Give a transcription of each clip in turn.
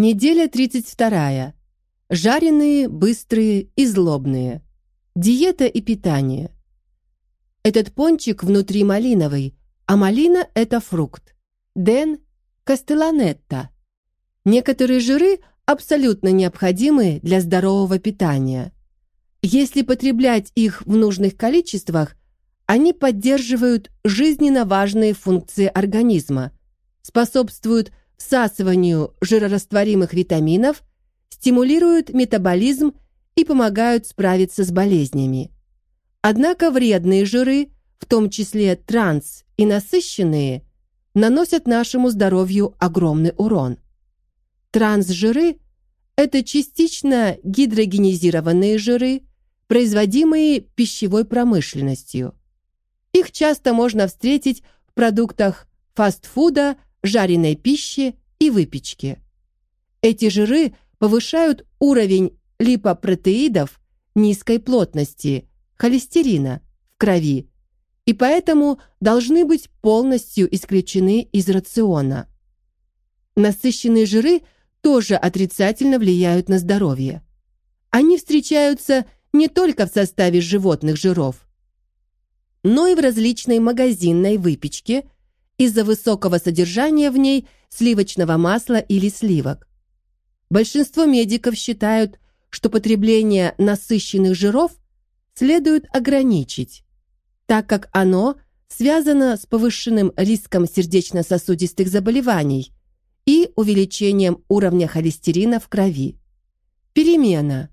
Неделя 32. Жареные, быстрые и злобные. Диета и питание. Этот пончик внутри малиновый, а малина – это фрукт. Ден Кастеланетта. Некоторые жиры абсолютно необходимы для здорового питания. Если потреблять их в нужных количествах, они поддерживают жизненно важные функции организма, способствуют всасыванию жирорастворимых витаминов, стимулируют метаболизм и помогают справиться с болезнями. Однако вредные жиры, в том числе транс и насыщенные, наносят нашему здоровью огромный урон. Трансжиры – это частично гидрогенизированные жиры, производимые пищевой промышленностью. Их часто можно встретить в продуктах фастфуда, жареной пищи и выпечки. Эти жиры повышают уровень липопротеидов низкой плотности, холестерина в крови, и поэтому должны быть полностью исключены из рациона. Насыщенные жиры тоже отрицательно влияют на здоровье. Они встречаются не только в составе животных жиров, но и в различной магазинной выпечке из-за высокого содержания в ней сливочного масла или сливок. Большинство медиков считают, что потребление насыщенных жиров следует ограничить, так как оно связано с повышенным риском сердечно-сосудистых заболеваний и увеличением уровня холестерина в крови. Перемена.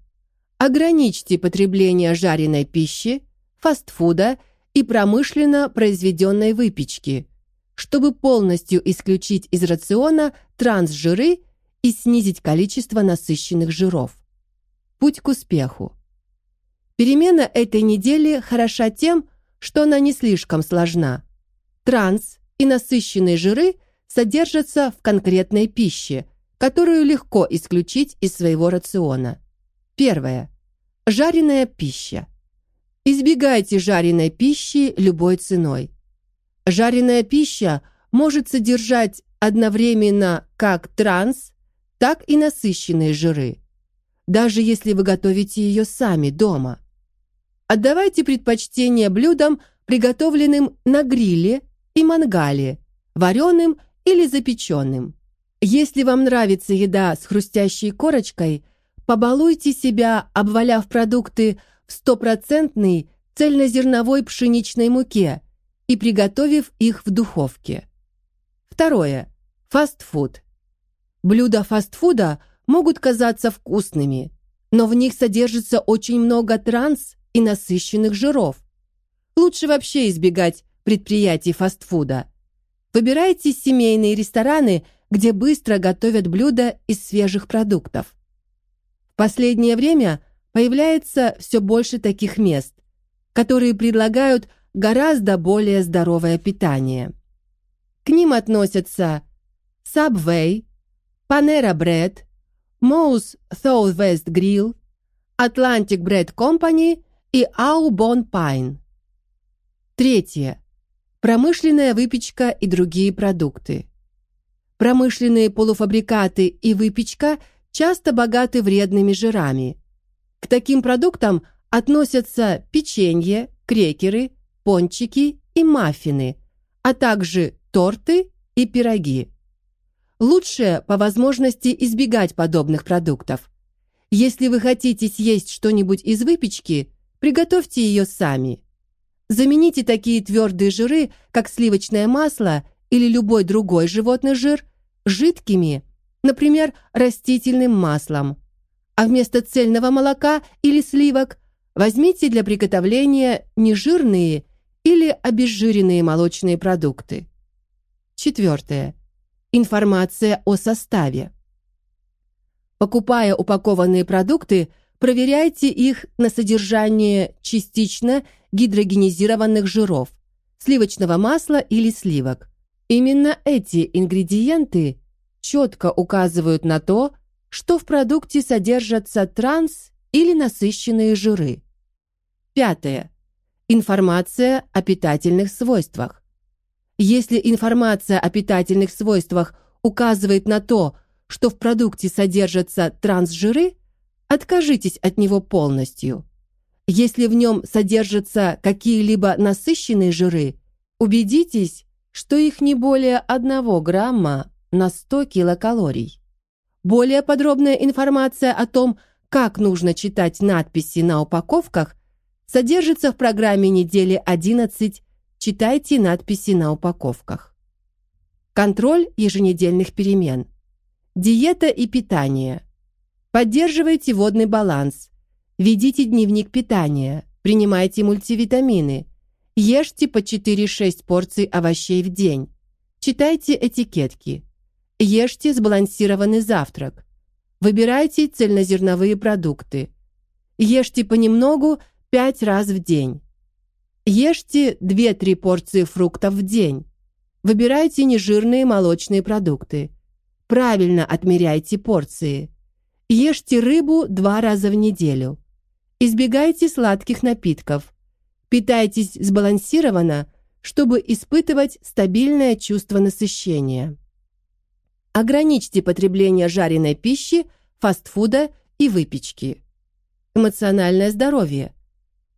Ограничьте потребление жареной пищи, фастфуда и промышленно произведенной выпечки, чтобы полностью исключить из рациона трансжиры и снизить количество насыщенных жиров. Путь к успеху. Перемена этой недели хороша тем, что она не слишком сложна. Транс и насыщенные жиры содержатся в конкретной пище, которую легко исключить из своего рациона. Первое. Жареная пища. Избегайте жареной пищи любой ценой. Жареная пища может содержать одновременно как транс, так и насыщенные жиры, даже если вы готовите ее сами дома. Отдавайте предпочтение блюдам, приготовленным на гриле и мангале, вареным или запеченным. Если вам нравится еда с хрустящей корочкой, побалуйте себя, обваляв продукты в стопроцентной цельнозерновой пшеничной муке и приготовив их в духовке. Второе. Фастфуд. Блюда фастфуда могут казаться вкусными, но в них содержится очень много транс и насыщенных жиров. Лучше вообще избегать предприятий фастфуда. Выбирайте семейные рестораны, где быстро готовят блюда из свежих продуктов. В последнее время – появляется все больше таких мест, которые предлагают гораздо более здоровое питание. К ним относятся Subway, Panera Bread, Moe's Southwest Grill, Atlantic Bread Company и Aubon Pine. Третье. Промышленная выпечка и другие продукты. Промышленные полуфабрикаты и выпечка часто богаты вредными жирами – к таким продуктам относятся печенье, крекеры, пончики и маффины, а также торты и пироги. Лучше по возможности избегать подобных продуктов. Если вы хотите съесть что-нибудь из выпечки, приготовьте ее сами. Замените такие твердые жиры, как сливочное масло или любой другой животный жир, жидкими, например, растительным маслом – а вместо цельного молока или сливок возьмите для приготовления нежирные или обезжиренные молочные продукты. Четвертое. Информация о составе. Покупая упакованные продукты, проверяйте их на содержание частично гидрогенизированных жиров, сливочного масла или сливок. Именно эти ингредиенты четко указывают на то, что в продукте содержатся транс или насыщенные жиры. Пятое. Информация о питательных свойствах. Если информация о питательных свойствах указывает на то, что в продукте содержатся трансжиры, откажитесь от него полностью. Если в нем содержатся какие-либо насыщенные жиры, убедитесь, что их не более 1 грамма на 100 килокалорий. Более подробная информация о том, как нужно читать надписи на упаковках, содержится в программе недели 11 «Читайте надписи на упаковках». Контроль еженедельных перемен. Диета и питание. Поддерживайте водный баланс. Ведите дневник питания. Принимайте мультивитамины. Ешьте по 4-6 порций овощей в день. Читайте этикетки. Ешьте сбалансированный завтрак. Выбирайте цельнозерновые продукты. Ешьте понемногу 5 раз в день. Ешьте 2-3 порции фруктов в день. Выбирайте нежирные молочные продукты. Правильно отмеряйте порции. Ешьте рыбу два раза в неделю. Избегайте сладких напитков. Питайтесь сбалансированно, чтобы испытывать стабильное чувство насыщения. Ограничьте потребление жареной пищи, фастфуда и выпечки. Эмоциональное здоровье.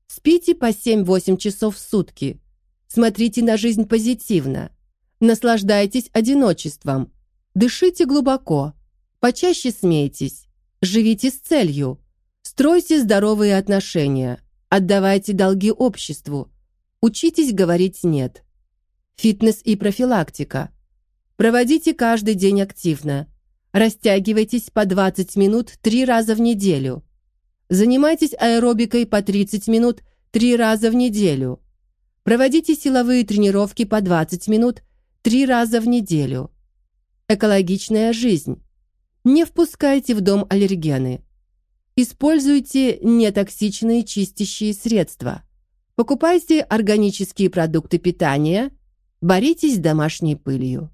Спите по 7-8 часов в сутки. Смотрите на жизнь позитивно. Наслаждайтесь одиночеством. Дышите глубоко. Почаще смейтесь. Живите с целью. Стройте здоровые отношения. Отдавайте долги обществу. Учитесь говорить «нет». Фитнес и профилактика. Проводите каждый день активно. Растягивайтесь по 20 минут три раза в неделю. Занимайтесь аэробикой по 30 минут три раза в неделю. Проводите силовые тренировки по 20 минут три раза в неделю. Экологичная жизнь. Не впускайте в дом аллергены. Используйте нетоксичные чистящие средства. Покупайте органические продукты питания. Боритесь с домашней пылью.